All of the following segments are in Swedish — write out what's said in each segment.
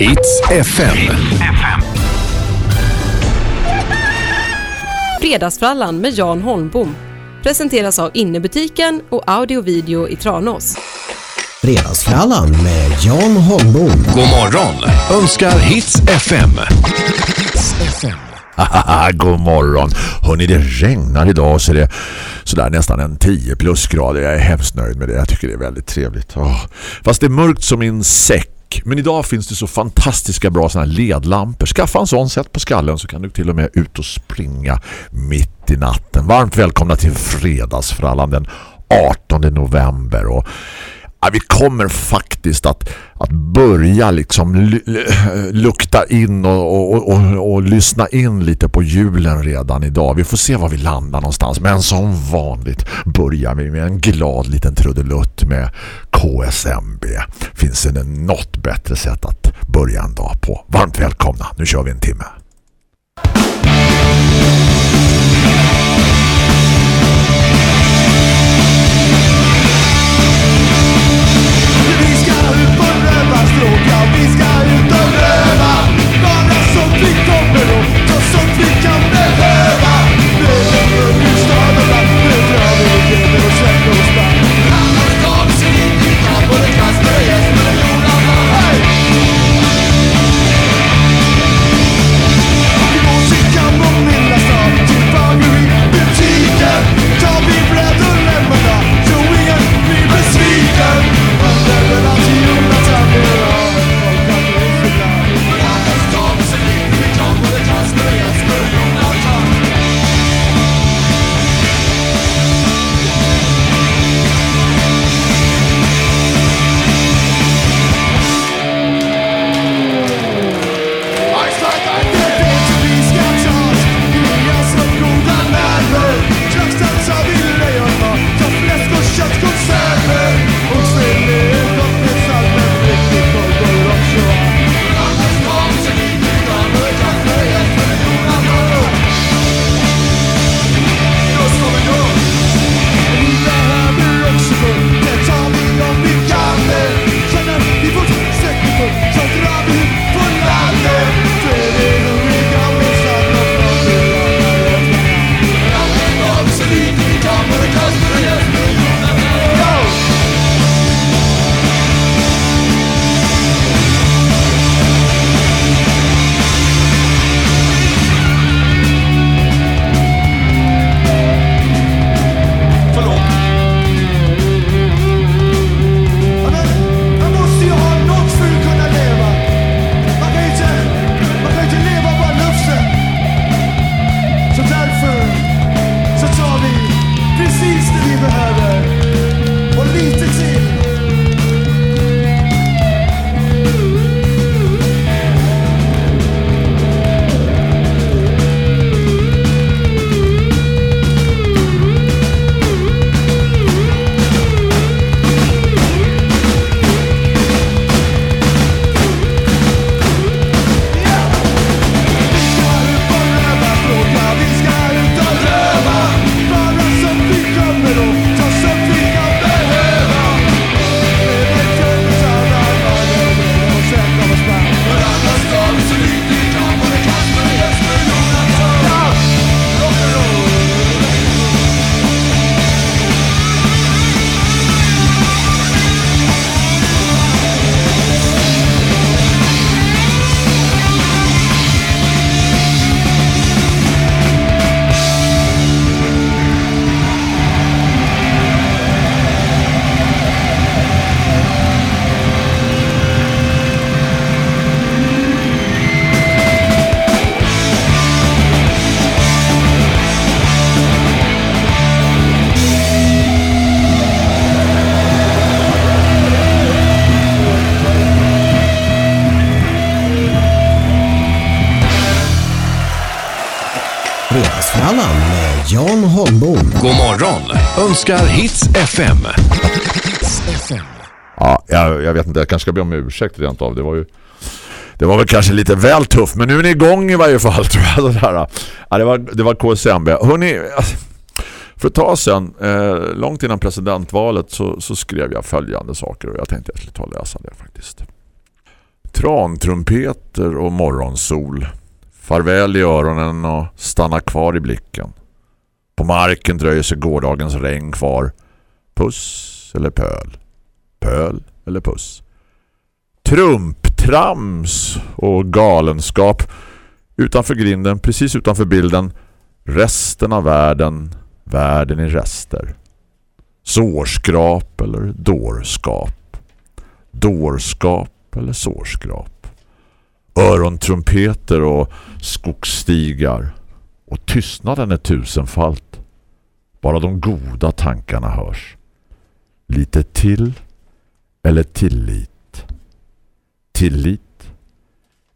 Hits FM. Fredagsfrallan med Jan Holmbom presenteras av Innebutiken och Audio Video i Tranås. Fredagsfrallan med Jan Holmbom. God morgon önskar Hits FM. Hits FM. God morgon. Hörrni, det regnar idag så det är sådär nästan en 10 plusgrader. Jag är hemskt nöjd med det. Jag tycker det är väldigt trevligt. Åh. Fast det är mörkt som en säck. Men idag finns det så fantastiska bra såna här ledlampor. Skaffa en sån, sätt på skallen så kan du till och med ut och springa mitt i natten. Varmt välkomna till fredagsfrallan den 18 november och Ja, vi kommer faktiskt att, att börja liksom lukta in och, och, och, och, lyssna in lite på julen redan idag. Vi får se var vi landar någonstans. Men som vanligt börjar vi med en glad liten trudelutt med KSMB. Finns det något bättre sätt att börja en dag på? Varmt välkomna, nu kör vi en timme. Önskar Hits FM. Hits FM. Ja, jag, jag vet inte, jag kanske ska be om ursäkt rent av. Det var ju det var väl kanske lite väl tufft, men nu är ni igång i varje fall tror jag. Sådär. Ja, det, var, det var KSMB. Hörrni, alltså, för ett tag sedan, eh, långt innan presidentvalet så, så skrev jag följande saker och jag tänkte att jag skulle ta och läsa det faktiskt. Trantrumpeter och morgonsol. Farväl i öronen och stanna kvar i blicken. På marken dröjer sig gårdagens regn kvar. Puss eller pöl? Pöl eller puss? Trumptrams och galenskap. Utanför grinden, precis utanför bilden. Resten av världen. Världen i rester. Sårskrap eller dårskap. Dårskap eller sårskrap. Örontrumpeter och skogsstigar. Och tystnaden är tusenfalt. Bara de goda tankarna hörs. Lite till eller tillit. Tillit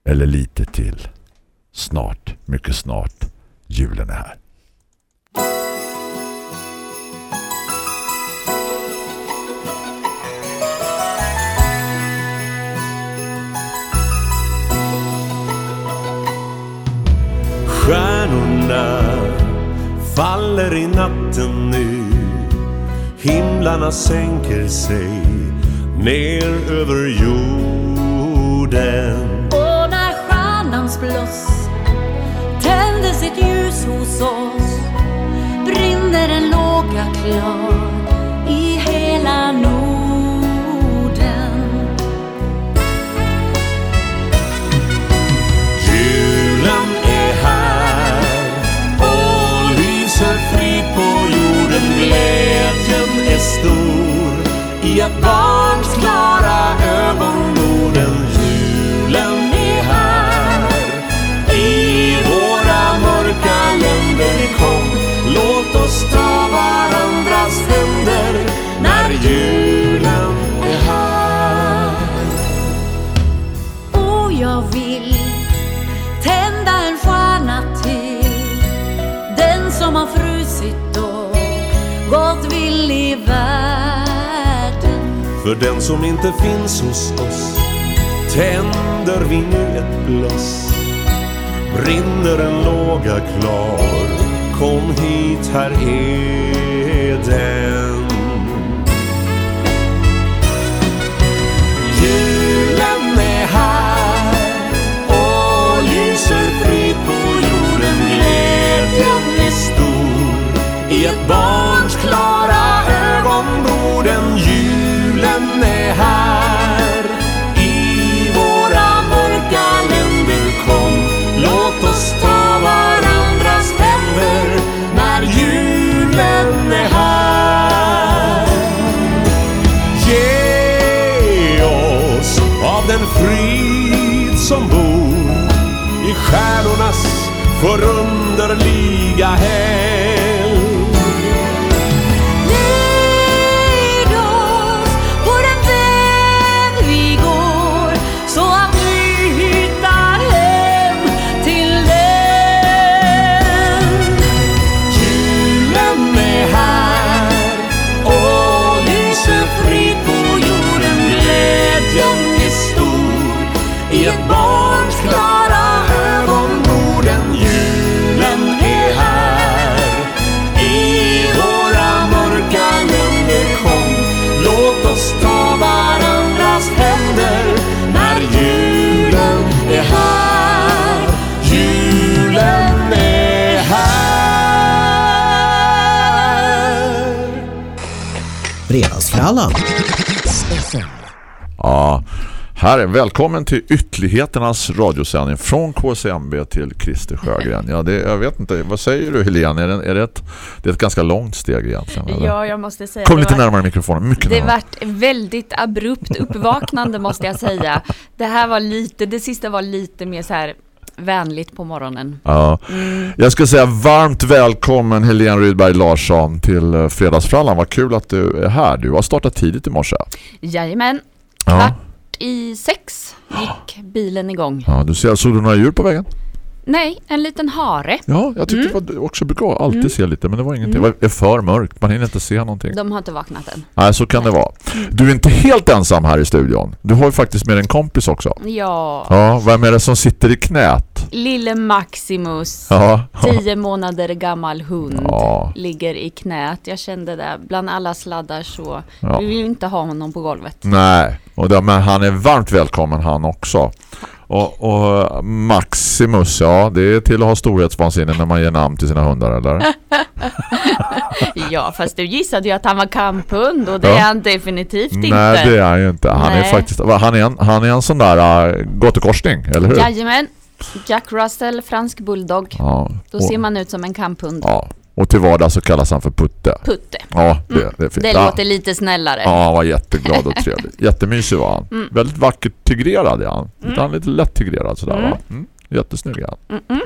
eller lite till. Snart, mycket snart, julen är här. Stjärnorna faller i natten nu. Himlarna sänker sig ner över jorden. Och när stjärnans bloss tänder sitt ljus hos oss brinner en låga klar. Glädjen är stor För den som inte finns hos oss tänder vi nu ett bloss Brinner en låga klar. Kom hit, här är den. Stjärnornas förunderliga hem Fredagsfrallan. Ja, här är välkommen till ytterligheternas radiosändning från KSMB till Christer Sjögren. Ja, det, jag vet inte, vad säger du Helene? Är det, är det, ett, det är ett ganska långt steg egentligen? Eller? Ja, jag måste säga Kom lite var- närmare mikrofonen, mycket Det närmare. vart väldigt abrupt uppvaknande måste jag säga. Det här var lite, det sista var lite mer så här vänligt på morgonen. Ja. Mm. Jag ska säga varmt välkommen Helene Rydberg Larsson till eh, Fredagsfrallan. Vad kul att du är här. Du har startat tidigt i morse. Jajamän, Ja. kvart i sex gick bilen igång. Ja, du ser, såg du några djur på vägen? Nej, en liten hare. Ja, jag tyckte det var också brukar alltid Mm. se lite men det var ingenting. Det var för mörkt. Man hinner inte se någonting. De har inte vaknat än. Nej, så kan det vara. Du är inte helt ensam här i studion. Du har ju faktiskt med en kompis också. Ja, Ja, vem är det som sitter i knät? lille Maximus, Ja. tio månader gammal hund, Ja. ligger i knät. Jag kände det, bland alla sladdar så Ja. vi vill ju inte ha honom på golvet. Nej, och det, men han är varmt välkommen han också. Och, och Maximus, ja, det är till att ha storhetsvansinne när man ger namn till sina hundar, eller? Ja, fast du gissade ju att han var kamphund och det Ja. är han definitivt inte. Nej, det är han ju inte. Han är Nej. faktiskt han är en, han är en sån där uh, gatukorsning, eller hur? Jajamän, Jack Russell, fransk bulldog. Ja. Då ser man ut som en kamphund. ja. Och till vardags så kallas han för Putte. Putte. Ja, det, det är fint. Det Ja. låter lite snällare. Ja, han var jätteglad och trevlig. Jättemysig var han. Mm. Väldigt vackert tigrerad är han. Han är lite lätt tigrerad sådär va? Mm. Jättesnygg är han.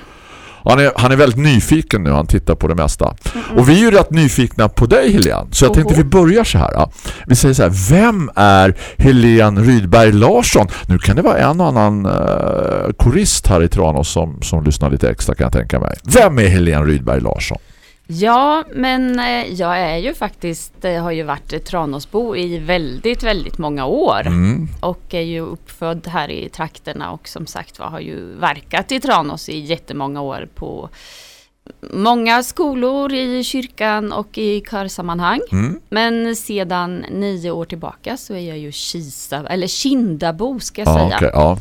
Han är, han är väldigt nyfiken nu, han tittar på det mesta. Och vi är ju rätt nyfikna på dig Helene. Så jag tänkte vi börjar så här. Ja. Vi säger så här, vem är Helene Rydberg Larsson? Nu kan det vara en och annan uh, korist här i Tranås som, som lyssnar lite extra kan jag tänka mig. Vem är Helene Rydberg Larsson? Ja, men eh, jag är ju faktiskt, eh, har ju varit Tranåsbo i väldigt, väldigt många år. Mm. Och är ju uppfödd här i trakterna och som sagt var har ju verkat i Tranås i jättemånga år på många skolor i kyrkan och i körsammanhang. Mm. Men sedan nio år tillbaka så är jag ju Kisa, eller Kindabo ska jag Ja, säga. okej, ja.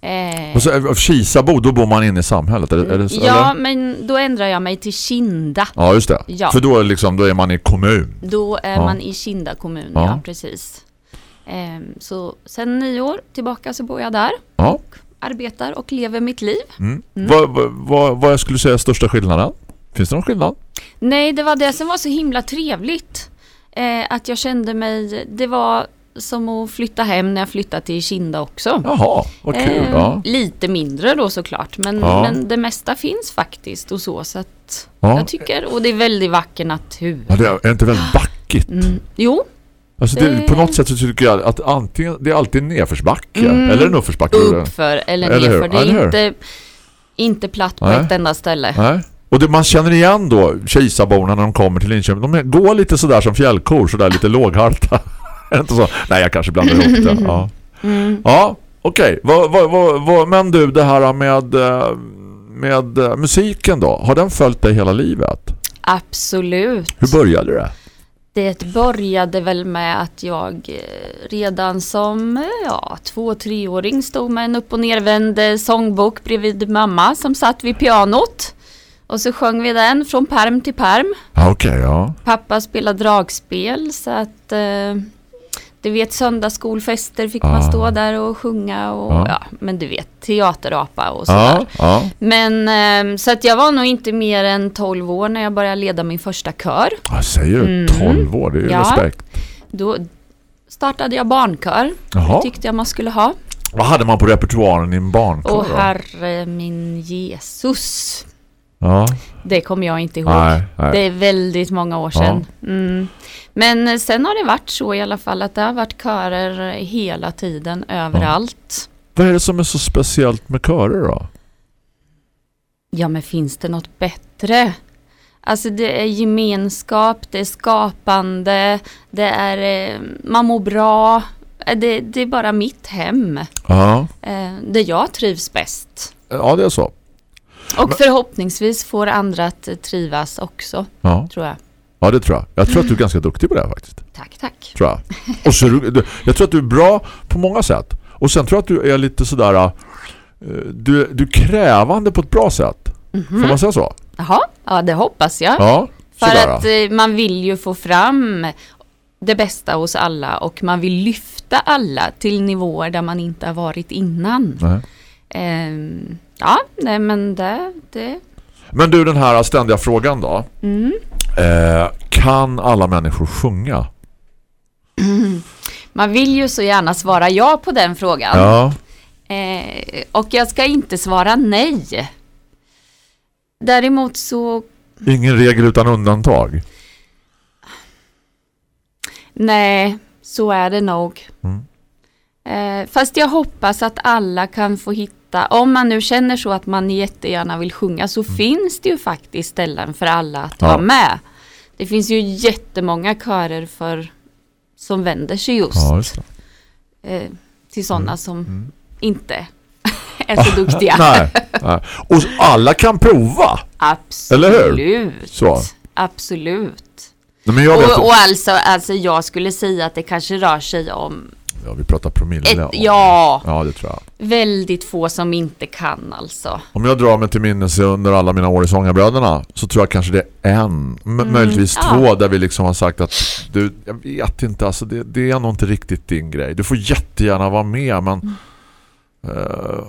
Eh, Och så, eh, Kisabo, då bor man inne i samhället. Är, är det, ja, eller? men då ändrar jag mig till Kinda. Ja, just det. Ja. För då är, liksom, då är man i kommun. Då är Ja. man i Kinda kommun, Ja. ja, precis. Ehm, så sen nio år tillbaka så bor jag där. Ja. Arbetar och lever mitt liv. Mm. Vad, vad, vad, vad jag skulle säga är största skillnaden? Finns det någon skillnad? Nej, det var det som var så himla trevligt. Eh, att jag kände mig, det var som att flytta hem när jag flyttade till Kinda också. Jaha, vad kul. Eh, ja. Lite mindre då såklart, men, Ja. men det mesta finns faktiskt och så. så att Ja. Jag tycker, och det är väldigt vacker natur. Ja, det är inte väldigt backigt. Mm. Jo, Alltså det, på något sätt så tycker jag att antingen, det är alltid nedförsbacke. Mm. Eller en uppförsbacke. uppför eller, Eller hur? nerför. Det är inte, inte platt på Nej. ett enda ställe. Nej. Och det, man känner igen då Kisaborna när de kommer till Linköping. De går lite sådär som fjällkor, sådär lite låghalta. är det inte så? Nej, jag kanske blandar ihop det. Ja, Mm. ja okej. Vad, men du, det här med, eh, med eh, musiken då. Har den följt dig hela livet? Absolut. Hur började det? Det började väl med att jag eh, redan som ja, två, treåring stod med en upp- och nervänd sångbok bredvid mamma som satt vid pianot. Och så sjöng vi den från perm till perm. Okej, ja. Pappa spelade dragspel så att eh, du vet söndagsskolfester fick Ah. man stå där och sjunga och Ja. men du vet teaterapa och sådär. Men eh, så att jag var nog inte mer än 12 år när jag började leda min första kör. Vad säger du? Mm. 12 år, det är ju respekt. Då startade jag barnkör. Jaha. Det tyckte jag man skulle ha. Vad hade man på repertoaren i en barnkör? Och då? herre min Jesus. Ja, Det kommer jag inte ihåg. nej, nej. Det är väldigt många år sedan. Mm. Men eh, sen har det varit så i alla fall att det har varit körer hela tiden överallt. Vad är det som är så speciellt med körer då? Ja men finns det något bättre? Alltså det är gemenskap, det är skapande, det är eh, man mår bra. Eh, Det, det är bara mitt hem. Ja, Eh, där jag trivs bäst. ja det är så. Och förhoppningsvis får andra att trivas också, Ja, tror jag. ja det tror jag. Jag tror att du är ganska duktig på det här faktiskt. Tack, tack. Tror jag. Och så, jag tror att du är bra på många sätt. Och sen tror jag att du är lite sådär... eh, Du, du är krävande på ett bra sätt. Får man säga så? Jaha, ja det hoppas jag. Ja, För att eh, man vill ju få fram det bästa hos alla och man vill lyfta alla till nivåer där man inte har varit innan. Nej. Ja, nej men det, det Men du, den här ständiga frågan då. mm. Eh, kan alla människor sjunga? Man vill ju så gärna svara ja på den frågan. Ja. Eh, och jag ska inte svara nej. Däremot så, Ingen regel utan undantag. nej, så är det nog. Mm. Eh, fast jag hoppas att alla kan få hitta hitta, om man nu känner så att man jättegärna vill sjunga så finns det ju faktiskt ställen för alla att Mm. Ja. vara med. Det finns ju jättemånga körer för, som vänder sig just Ja, just eh, till sådana Mm. som inte är så duktiga. Nej, nej. Och alla kan prova. Absolut. Eller hur? Så. Absolut. Nej, Och, och alltså, alltså jag skulle säga att det kanske rör sig om Ja, vi pratar promille. ett, ja, Ja, det tror jag. väldigt få som inte kan alltså. Om jag drar mig till minnes under alla mina år i Sångarbröderna så tror jag kanske det är en, m- möjligtvis Mm, ja. två där vi liksom har sagt att du, jag vet inte, alltså det, det är nog inte riktigt din grej. Du får jättegärna vara med, men Mm. eh,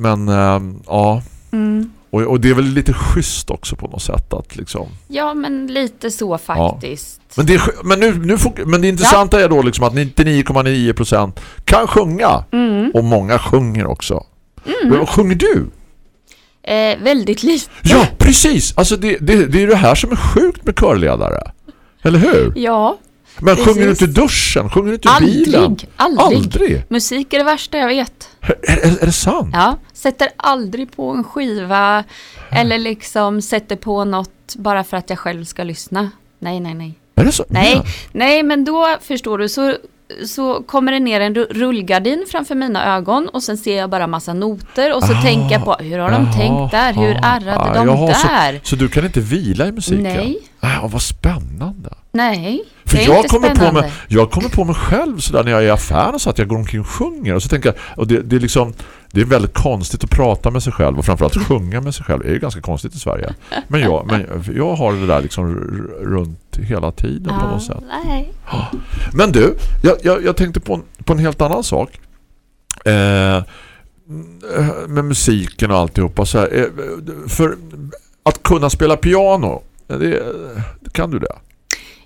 men eh, ja, Mm. Och, och det är väl lite schysst också på något sätt att liksom Ja, men lite så faktiskt. Men det, är, men, nu, nu fok- men det intressanta är då liksom att 99,9% kan sjunga. Mm. Och många sjunger också. Men vad sjunger du? Eh, väldigt lite. Ja, precis! Alltså det, det, det är det här som är sjukt med körledare. Eller hur? Ja, Men precis. sjunger du inte i duschen? Sjunger du inte i bilen? aldrig. Aldrig? Musik är det värsta jag vet. Är, är, är det sant? Ja, sätter aldrig på en skiva eller liksom sätter på något bara för att jag själv ska lyssna. Nej, nej, nej. Är det så? Nej, Ja. nej men då förstår du så, så kommer det ner en ru- rullgardin framför mina ögon och sen ser jag bara massa noter och så Ah, tänker jag på hur har de Jaha, tänkt där? Hur ja. ärrade Ah, de jaha, där? Så, så du kan inte vila i musiken? Nej. Ah, vad spännande. Nej, För jag kommer, på spännande. mig, jag kommer på mig själv sådär när jag är i affären så att jag går omkring och sjunger och så tänker jag, och det, det är liksom det är väldigt konstigt att prata med sig själv och framförallt sjunga med sig själv. Det är ju ganska konstigt i Sverige. Men jag, men jag har det där liksom runt hela tiden på något sätt. nej. Men du, jag, jag, jag tänkte på en, på en helt annan sak. Eh, med musiken och alltihopa. Så här, eh, för att kunna spela piano, det, kan du det?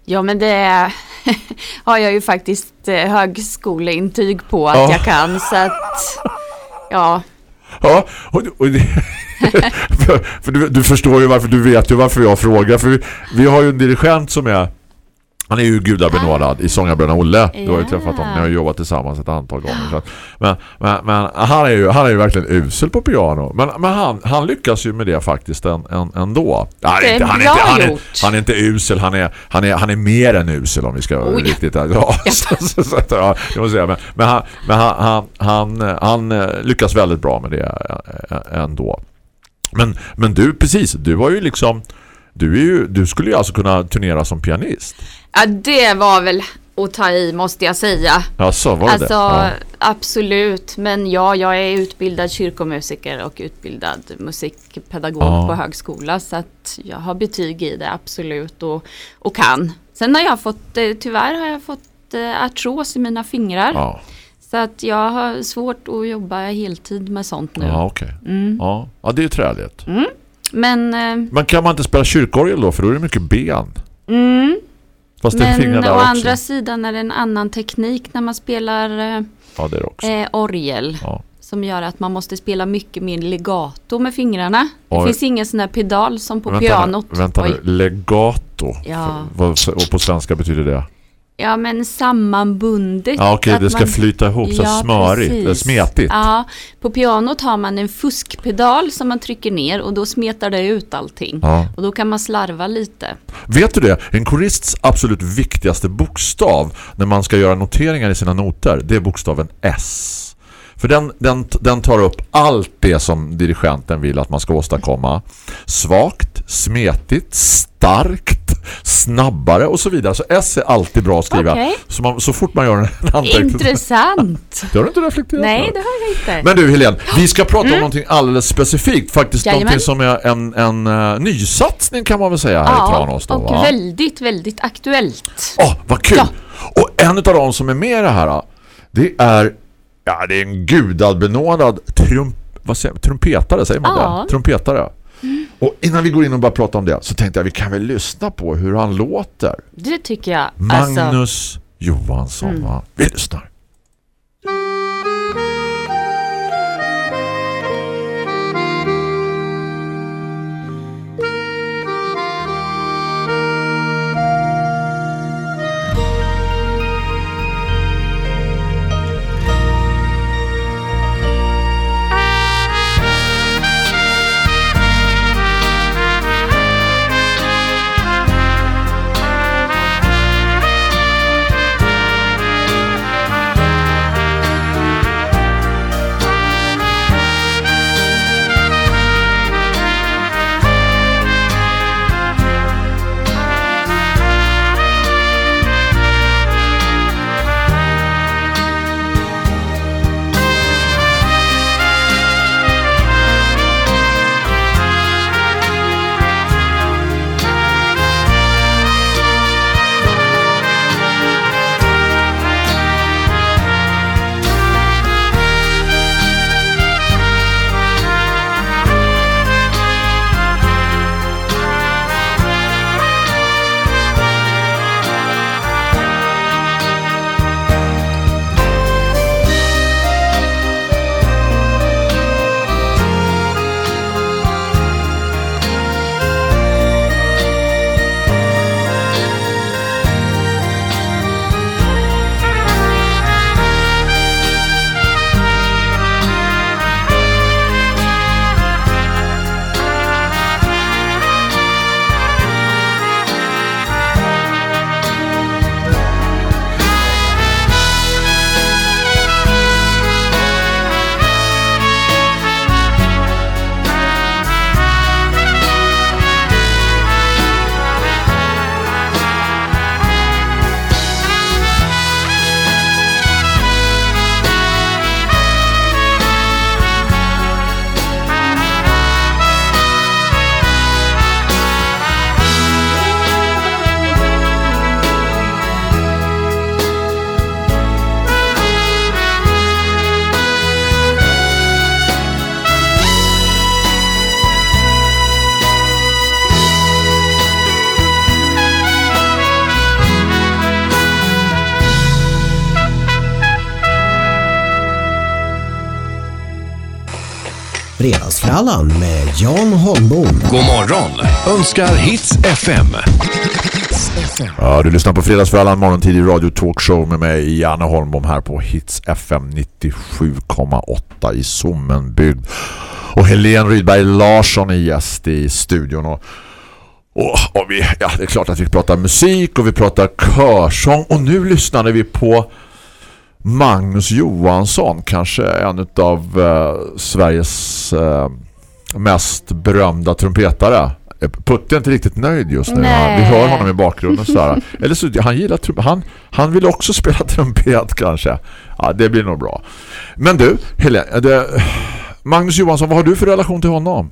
Ja men det har jag ju faktiskt eh, högskoleintyg på att Ja. jag kan så att ja, Ja, och, och det, för, för du, du förstår ju varför, du vet ju varför jag frågar. För vi, vi har ju en dirigent som är han är ju gudabenådad i Sångarbröderna Olle. Du har ju träffat honom. Ni har jobbat tillsammans ett antal gånger. Så att, men men, men han, är ju, han är ju verkligen usel på piano. Men, men han, han lyckas ju med det faktiskt en, en, ändå. Ja, Det är inte, han, är inte, han, är, gjort. han är inte usel. Han är, han är, han är mer än usel om vi ska Oj. riktigt... Ja, så, så, så, att, ja, jag måste säga. Men, men, han, men han, han, han, han eh, lyckas väldigt bra med det eh, ändå. Men, men du, precis, du var ju liksom du, är ju, du skulle ju alltså kunna turnera som pianist. ja det var väl att ta i måste jag säga. Ja, så var det Alltså det. Ja. absolut, men ja, jag är utbildad kyrkomusiker och utbildad musikpedagog Ja. på högskola så att jag har betyg i det absolut och, och kan. Sen har jag fått, eh, tyvärr har jag fått eh, artros i mina fingrar. Ja, Så att jag har svårt att jobba heltid med sånt nu. ja okej. Mm. Ja. ja, det är ju träligt. Men, eh, Men kan man inte spela kyrkorgel då? För då är det mycket ben. mm, Fast det men å andra sidan är det en annan teknik när man spelar Ja, det det eh, orgel. Ja. Som gör att man måste spela mycket mer legato med fingrarna. Det Oj. finns ingen sån här pedal som på vänta pianot. Vänta nu. Legato. Ja. Vad, och på svenska betyder det? Ja men sammanbundet. Ja, okej. Att Det ska man- flyta ihop. Så Ja, smörigt. precis. Smetigt. Ja, på pianot har man en fuskpedal som man trycker ner och då smetar det ut allting. Ja. Och då kan man slarva lite. Vet du det? En korists absolut viktigaste bokstav när man ska göra noteringar i sina noter, det är bokstaven S. För den, den, den tar upp allt det som dirigenten vill att man ska åstadkomma. Svagt, smetigt, starkt, snabbare och så vidare. Så S är alltid bra att skriva. Okej. Så, man, så fort man gör en anteckning. Intressant! Det har du inte reflekterat Nej, det har jag inte. Men du Helene, vi ska prata om någonting alldeles specifikt. Faktiskt Jajamän. någonting som är en, en uh, nysatsning kan man väl säga här i Tranås. Då, och va? väldigt, väldigt aktuellt. Åh, vad kul! Ja. Och en av de som är med i det här, det är ja, det är en gudalbenådad trump, vad säger, trumpetare, säger man Ja. det? Trumpetare. Och innan vi går in och bara pratar om det så tänkte jag vi kan väl lyssna på hur han låter. Det tycker jag. Alltså, Magnus Johansson, va? Vi lyssnar. Fredagsfrallan med Jan Holmbom. God morgon önskar Hits FM. Ja, du lyssnar på Fredagsfrallan morgontidig radio talkshow med mig Janne Holmbom här på Hits FM 97,8 i Sommenbygd. Och Helene Rydberg Larsson är gäst i studion och och, och vi, ja, det är klart att vi pratar musik och vi pratar körsång och nu lyssnade vi på Magnus Johansson, kanske en av eh, Sveriges eh, mest berömda trumpetare. Putte är inte riktigt nöjd just nu. Nej. Vi hör honom i bakgrunden sådär. Eller så han gillar trum- han han vill också spela trumpet kanske. Ja, det blir nog bra. Men du, Helene, det, Magnus Johansson, vad har du för relation till honom?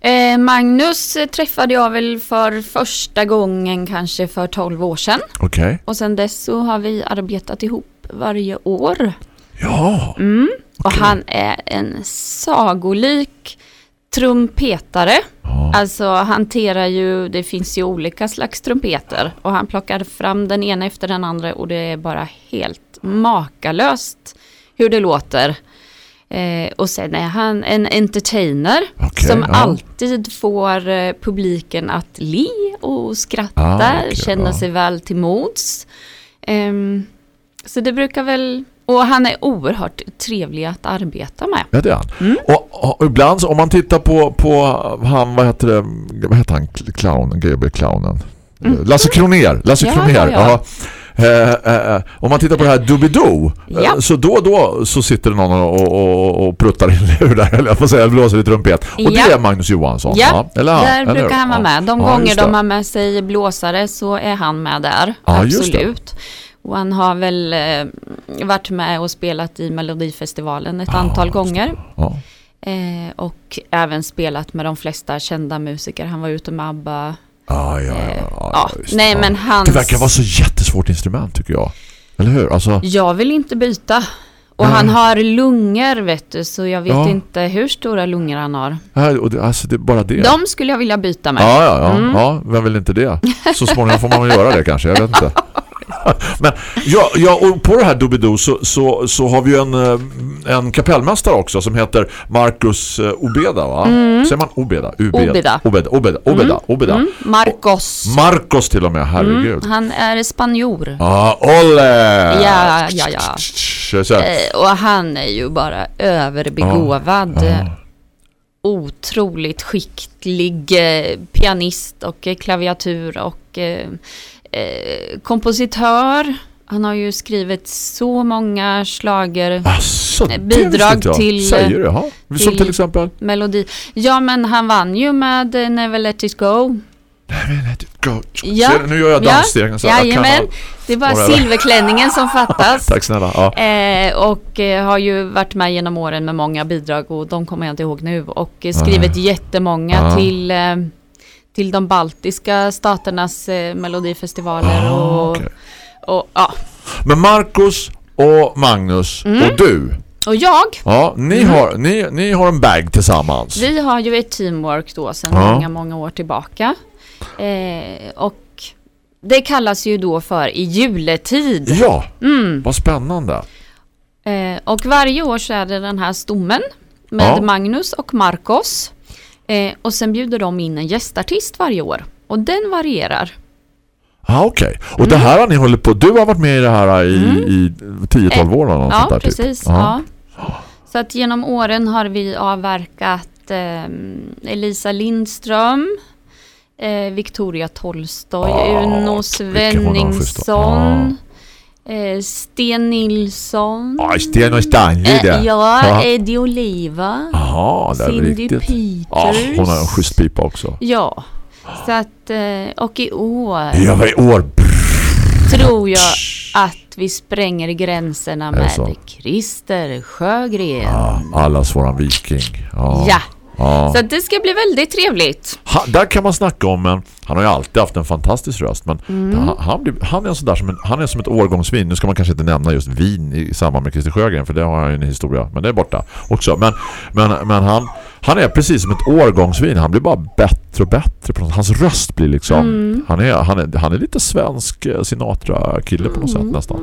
Eh, Magnus träffade jag väl för första gången kanske för 12 år sedan. Okej. Och sen dess så har vi arbetat ihop varje år. Ja. Och han är en sagolik trumpetare. Ja. Alltså hanterar ju, det finns ju olika slags trumpeter. Och han plockar fram den ena efter den andra och det är bara helt makalöst hur det låter. Eh, och sen är han en entertainer Okej, som ja. alltid får eh, publiken att le och skratta, Ah, okej, känna ja. sig väl till mods. Ehm, så det brukar väl, och han är oerhört trevlig att arbeta med. Ja, det är han. Mm. Och, och ibland så- om man tittar på, på han, vad heter det, vad heter han, clownen, GB-clownen? Lasse Kroner, Lasse Mm. Ja, Kroner. ja, ja. ja. Eh, eh, eh, om man tittar på det här Doobidoo Ja. eh, så då och då så sitter det någon och, och, och, pruttar in lur där eller jag får säga blåser i trumpet och det Ja. är Magnus Johansson Ja, Eller, där eller brukar han vara Ja. med. De Ja, gånger det. de har med sig blåsare så är han med där. Ja, det. Absolut. Och han har väl eh, varit med och spelat i Melodifestivalen ett antal gånger. Ja. Eh, och även spelat med de flesta kända musiker. Han var ute med ABBA. Ja, ja, ja, Eh, ja, nej, men hans- Det verkar vara så jättesvårt instrument tycker jag. Eller hur? Alltså, Jag vill inte byta. Och Nej. han har lungor vet du, så jag vet Ja. inte hur stora lungor han har. alltså det bara det. De skulle jag vilja byta med. Ja, ja, ja, Mm. ja. Vem vill inte det? Så småningom får man väl göra det kanske, jag vet inte. Men ja, ja, och på det här Doobidoo så, så, så har vi ju en, eh, en kapellmästare också som heter Marcus eh, Obeda, va? Säger man Obeda? Ubeda. Obeda. Obeda, Obeda, Obeda, Obeda. Mm. Marcos. Marcos till och med, herregud. Mm. Han är spanjor. Ja, Olle! Ja, ja, ja. Eh, och han är ju bara överbegåvad. ja. Otroligt skicklig eh, pianist och eh, klaviatur och eh, eh, kompositör. Han har ju skrivit så många slager Asså, Bidrag visste inte jag. till- Säger du? Jaha. Som till- till exempel? melodi. Ja men han vann ju med eh, Never Let It Go. Go. Ja. Ser nu gör jag dansstegen kan Jajamän. Det det? silverklänningen som fattas. Tack snälla. Ja. Eh, och eh, har ju varit med genom åren med många bidrag och de kommer jag inte ihåg nu. Och eh, skrivit jättemånga Ah. till, eh, till de baltiska staternas eh, melodifestivaler. Ah, och, okej. och, ja. Men Marcus och Magnus Mm. och du, och jag, ja, ni, har, ni, ni har en bag tillsammans. vi har ju ett teamwork då sedan Ja. många, många år tillbaka. Eh, och det kallas ju då för i juletid. Ja, Mm. vad spännande. Eh, och varje år så är det den här stommen med Ja. Magnus och Marcos. Eh, och sen bjuder de in en gästartist varje år. Och den varierar. Ja, okej. Och Mm. det här har ni hållit på, du har varit med i det här i, i 10-12 år eller ja, där typ. precis. Ja. Ja. Så att genom åren har vi avverkat ehm, Elisa Lindström, eh, Victoria Tolstoj, Ah, Uno. Svenningsson, eh, Sten Nilsson. Ja, Sten och Stanley Eh, det. ja, Ja. Eddie Oliva. Jaha, det är Cindy riktigt. Peters. Ja, hon har en schysst pipa också. Ja, så att, eh, och i år Ja, i år? tror jag att vi spränger gränserna med Christer Sjögren. Ja, allas våran viking. Ja. Ja, ja. så det ska bli väldigt trevligt. Han, där kan man snacka om en, han har ju alltid haft en fantastisk röst men Mm. han, han, han är en sån där som en, han är som ett årgångsvin. Nu ska man kanske inte nämna just vin i samband med Christer Sjögren för det har han ju en historia, men det är borta också. Men, men, men han, han är precis som ett årgångsvin. Han blir bara bättre och bättre. På något. Hans röst blir liksom Mm. han, är, han, är, han är lite svensk eh, Sinatra-kille på något sätt nästan.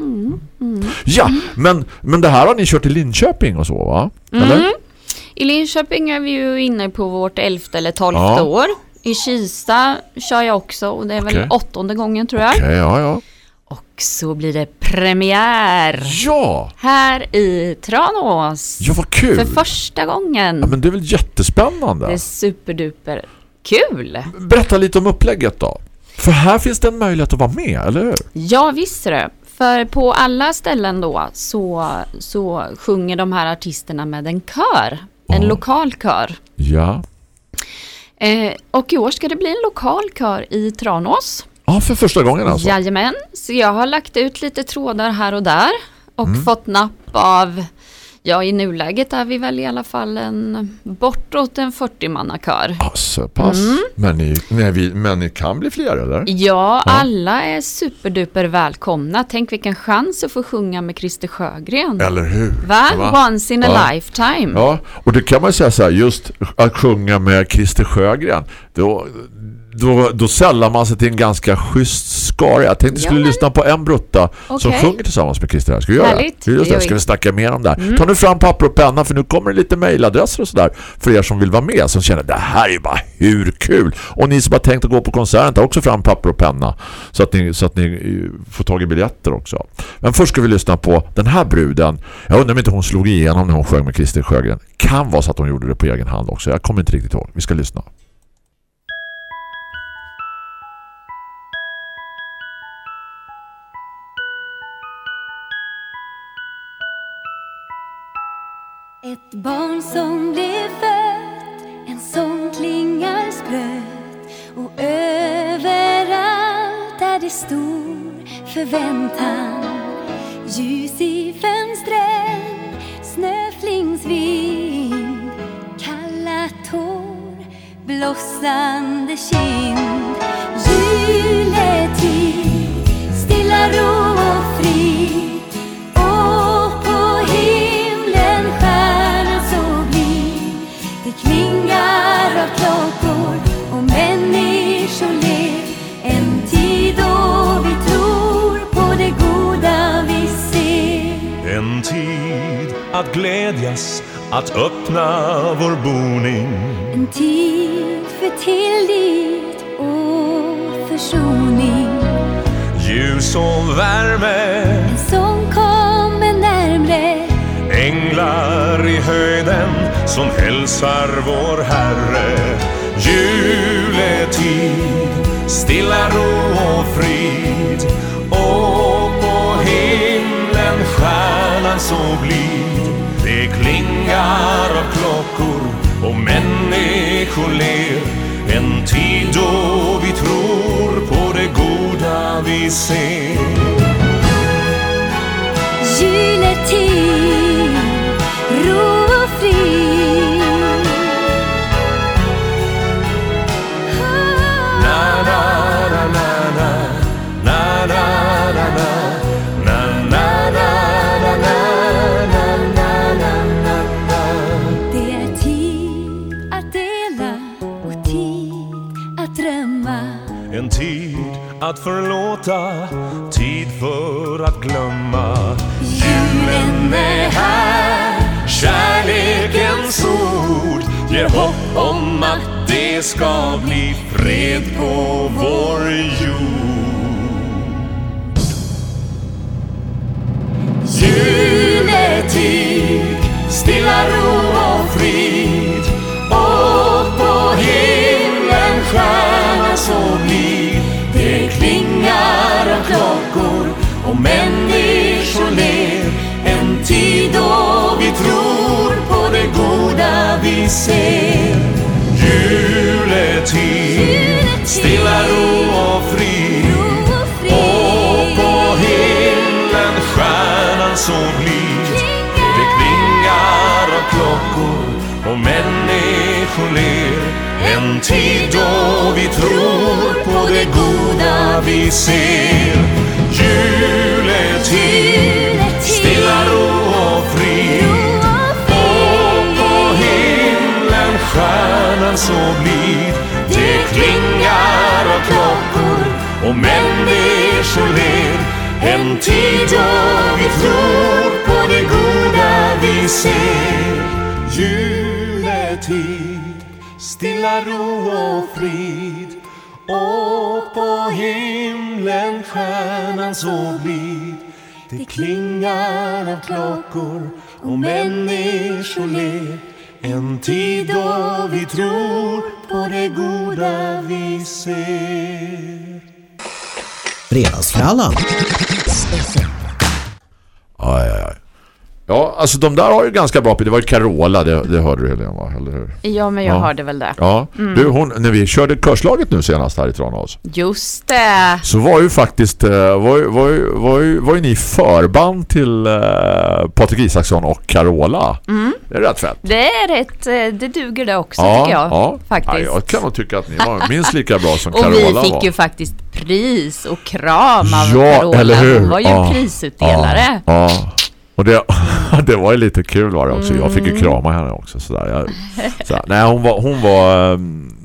Mm. Ja, men, men det här har ni kört i Linköping och så va? Eller? Mm. I Linköping är vi ju inne på vårt elfte eller tolfte Ja. år. I Kista kör jag också och det är väl Okej. åttonde gången tror jag. Okej, ja, ja. Och så blir det premiär Ja! här i Tranås. Ja, vad kul! För första gången. Ja, men det är väl jättespännande. Det är superduper kul. Berätta lite om upplägget då. För här finns det en möjlighet att vara med, eller hur? Ja, visst är det. För på alla ställen då så, så sjunger de här artisterna med en kör. En lokal kör. Ja. Eh, och i år ska det bli en lokal kör i Tranås. Ja, för första gången alltså. Jajamän, så jag har lagt ut lite trådar här och där och Mm. fått napp av, ja i nuläget är vi väl i alla fall en bortåt en 40-mannakör. Ja, så pass. Mm. Men, ni, nej, vi, men ni kan bli fler, eller? Ja, alla är superduper välkomna. Tänk vilken chans att få sjunga med Christer Sjögren. Eller hur? Va? Once in a Ja. lifetime. Ja, och det kan man säga så här, just att sjunga med Christer Sjögren, då, då, då sällar man sig till en ganska schysst skara. Jag tänkte Ja, skulle men- lyssna på en brutta som Okej. sjunger tillsammans med Christer här. Ska vi göra Härligt, det? Just det ska vi. snacka mer om det här. Ta nu fram papper och penna för nu kommer det lite mejladresser och sådär för er som vill vara med som känner det här är bara hur kul. Och ni som har tänkt att gå på konserten tar också fram papper och penna så att ni, så att ni eh, får tag i biljetter också. Men först ska vi lyssna på den här bruden. Jag undrar om inte hon slog igenom när hon sjöng med Christer Sjögren. Kan vara så att hon gjorde det på egen hand också. Jag kommer inte riktigt ihåg. Vi ska lyssna. Barn som blev fött, en sång klingar spröt och överallt är det stor förväntan. Ljus i fönstren, snöflingsvind, kalla tår, blossande kind. Juletid, stilla ro och frid av klockor. Och människor ler. En tid då vi tror på det goda vi ser. En tid att glädjas, att öppna vår boning. En tid för tillit och försoning. Ljus och värme, som hälsar vår Herre. Juletid, stilla ro och frid. Och på himlen stjärnan så blid Det klingar av klockor och människor ler. En tid då vi tror på det goda vi ser. Juletid, förlåta, tid för att glömma. Julen är här, kärlekens ord ger hopp om att det ska bli fred på vår jord. Juletid, stilla ro. Goda vi ser Juletid, stilla ro och frid Ro och frid och på himlen stjärnan så blid Det klingar av klockor och människor ler. En tid då vi tror på det goda vi ser. Juletid, stjärnan så blid Det klingar av klockor och människor ler. En tid då vi tror på det goda vi ser. Juletid Stilla ro och frid. Och på himlen stjärnan så blid Det klingar av klockor och människor ler. En tid då vi tror på det goda vi ser Fredagsfrallan. Aj, aj, aj. Ja, alltså de där har ju ganska bra Det var ju Carola, det, det hörde du Helena va? Eller hur? Ja, men jag Ja. hörde väl det. Ja, du, hon, när vi körde körslaget nu senast här i Tranås Just det. så var ju faktiskt eh, var, ju- var, ju- var, ju- var ju ni förband till eh, Patrik Isaksson och Carola. Det är rätt fett. Det är rätt, eh, det duger det också tycker jag. ja. Faktiskt. Ja, jag kan nog tycka att ni var minst lika bra som och Carola vi fick var. ju faktiskt pris och kram av Ja, Carola. eller hur? Hon var ju Ja. prisutdelare. Ja, ja. Och det, det var ju lite kul var det också. Jag fick ju Mm. krama henne också. Sådär. Jag, sådär. Nej, hon var, hon var, um,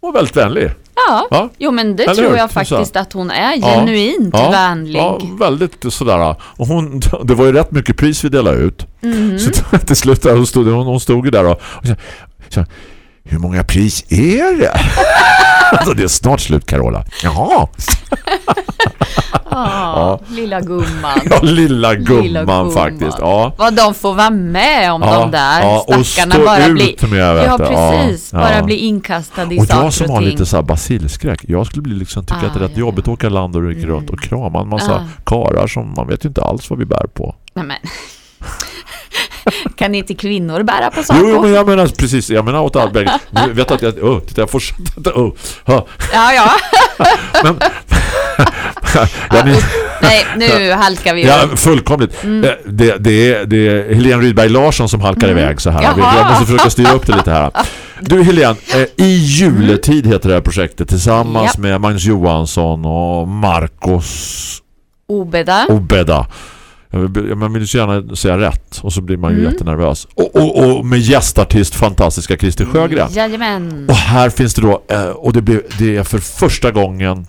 var väldigt vänlig. Ja, Ja. jo men det Eller tror jag faktiskt att hon är genuint Ja. vänlig. Ja, väldigt sådär. Och hon, det var ju rätt mycket pris vi delade ut. Mhm. Så till slut där, hon stod, hon, hon stod ju där och, och så, så, hur många pris är det? alltså det är snart slut Carola. Jaha, Ja, lilla gumman. ja, lilla gumman, Lilla gumman. faktiskt. Ja. Vad de får vara med om Ja, de där ja, och stackarna stå bara ut med, vet ja, precis. Ja, Bara ja. bli inkastad i Och saker jag som och har ting. lite så här basilskräck, jag skulle bli liksom tycka att det är Ah, rätt ja, jobbigt att åka land och rycka runt och krama en massa Ah. karar som man vet ju inte alls vad vi bär på. Nej, men. kan inte kvinnor bära på saker? Jo, men jag menar precis, jag menar åt Alberg. Nu vet att jag, oh, titta, jag fortsätter. Oh, ha. Ja, ja. Men, ja, ni, Nej, nu halkar vi ja, fullkomligt. Mm. Eh, Det, det, är, det är Helene Rydberg Larsson som halkar iväg så här. Jaha. Jag måste försöka styra upp det lite här. Du Helene, eh, i juletid heter det här projektet tillsammans Japp. med Magnus Johansson och Marcos Obeda. Obeda. Jag vill, man vill så gärna säga rätt och så blir man ju Mm. jättenervös. Och, och, och med gästartist fantastiska Christer Sjögren. Jajamän. Och här finns det då, eh, och det, blir, det är för första gången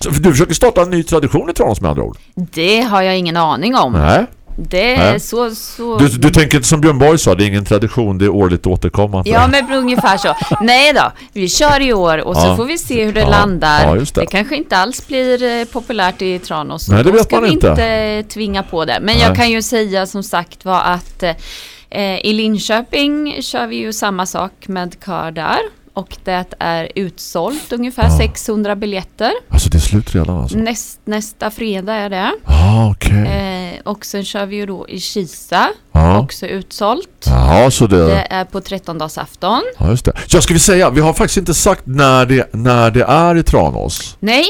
så du försöker starta en ny tradition i Tranås med andra ord. Det har jag ingen aning om. Nej. Det är Nej. så... så... Du, du tänker inte som Björn Borg sa, det är ingen tradition, det är årligt återkommande. Ja, men ungefär så. Nej då, vi kör i år och så Ja. får vi se hur det Ja. landar. Ja, just det. kanske inte alls blir eh, populärt i Tranås. Nej, det Då vet ska man vi inte. inte tvinga på det. Men Nej. jag kan ju säga som sagt var att eh, i Linköping kör vi ju samma sak med kör där. Och det är utsålt ungefär Ja. 600 biljetter. Alltså det är slut redan alltså. Näst, nästa fredag är det. Ja, okej. Eh, och sen kör vi ju då i Kisa. Ja. Också utsålt. Ja, så det... Det är på trettondagsafton. Ja, just det. Ja, ska vi säga, vi har faktiskt inte sagt när det, när det är i Tranås. Nej,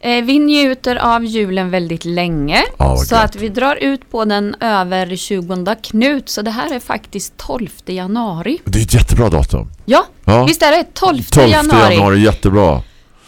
eh, vi njuter av julen väldigt länge. Vad så att vi drar ut på den över 20 Knut. Så det här är faktiskt 12 januari. Det är ett jättebra datum. Ja, Ja. visst är det 12, 12 januari. januari, jättebra.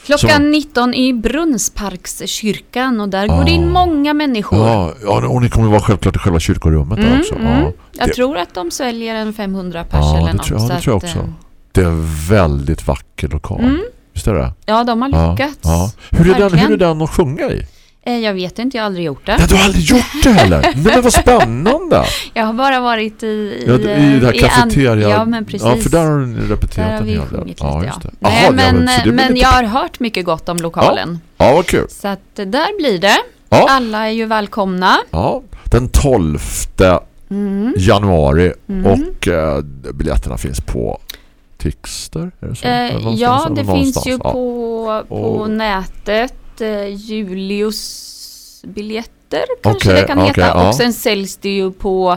Klockan Så- 19 i Brunnsparkskyrkan och där går det in Ah. många människor. Ja, ja, och ni kommer vara självklart i själva kyrkorummet där Mm, också. mm. Ja. Jag Det- tror att de sväljer en 500 pers Ja, eller det något. tror- ja, det tror jag också. eh, Det är väldigt vacker lokal. Mm. Visst är det? Ja, de har Ja, lyckats. ja. Hur, är den, hur är den att sjunga i? Eh, Jag vet inte, jag har aldrig gjort det. Nej, du har aldrig gjort det heller. Nej, men vad spännande. Jag har bara varit i... I, Ja, I det här i an- kafeteria. Ja, men precis. Ja, för där har du repeterat Där har en vi hel del. sjungit Ja, lite, just ja. det. Nej, men, det blir men lite- jag har hört mycket gott om lokalen. Ja, vad kul. Så att eh, där blir det. Ja. Alla är ju välkomna. Ja, den 12 Mm. januari Mm. och eh, biljetterna finns på Tixter. Det Eh, ja, det finns ju Ja. på, på Och- nätet. Eh, Julius biljetter kanske Okej, det kan okej, heta. ja. Och sen säljs det ju på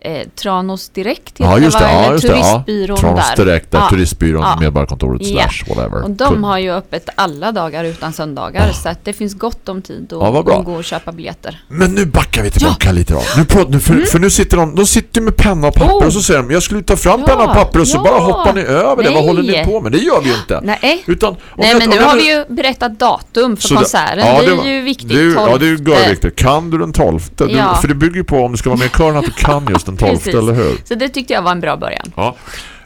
eh, Tranås Direkt. Ja, just det. Ja, just det. Ja. Turistbyrån Tranås där. Direkt, där Ja. turistbyrån, Ja. Medborgarkontoret, Ja. slash, whatever. Och de har ju öppet alla dagar utan söndagar. Ja. Så att det finns gott om tid att Ja, gå och köpa biljetter. Men nu backar vi tillbaka lite då. Nu, pratar, nu, för, för nu sitter de, de sitter med penna och papper Mm. Oh. och så säger de, jag skulle ta fram Ja, penna och papper och så ja. bara hoppar ni över det. Vad Nej. håller ni på med? Det gör vi ju inte. Nej. Utan, Nej jag- men nu jag har vi ju berättat datum för det- konserten. ja, det är ju viktigt. Det är, ju- ja, det är ju 12. görviktigt. Kan du den 12? Du, Ja. För det bygger ju på om du ska vara med i kören att du kan just den 12, Precis. eller hur? Så det tyckte jag var en bra början. Ja.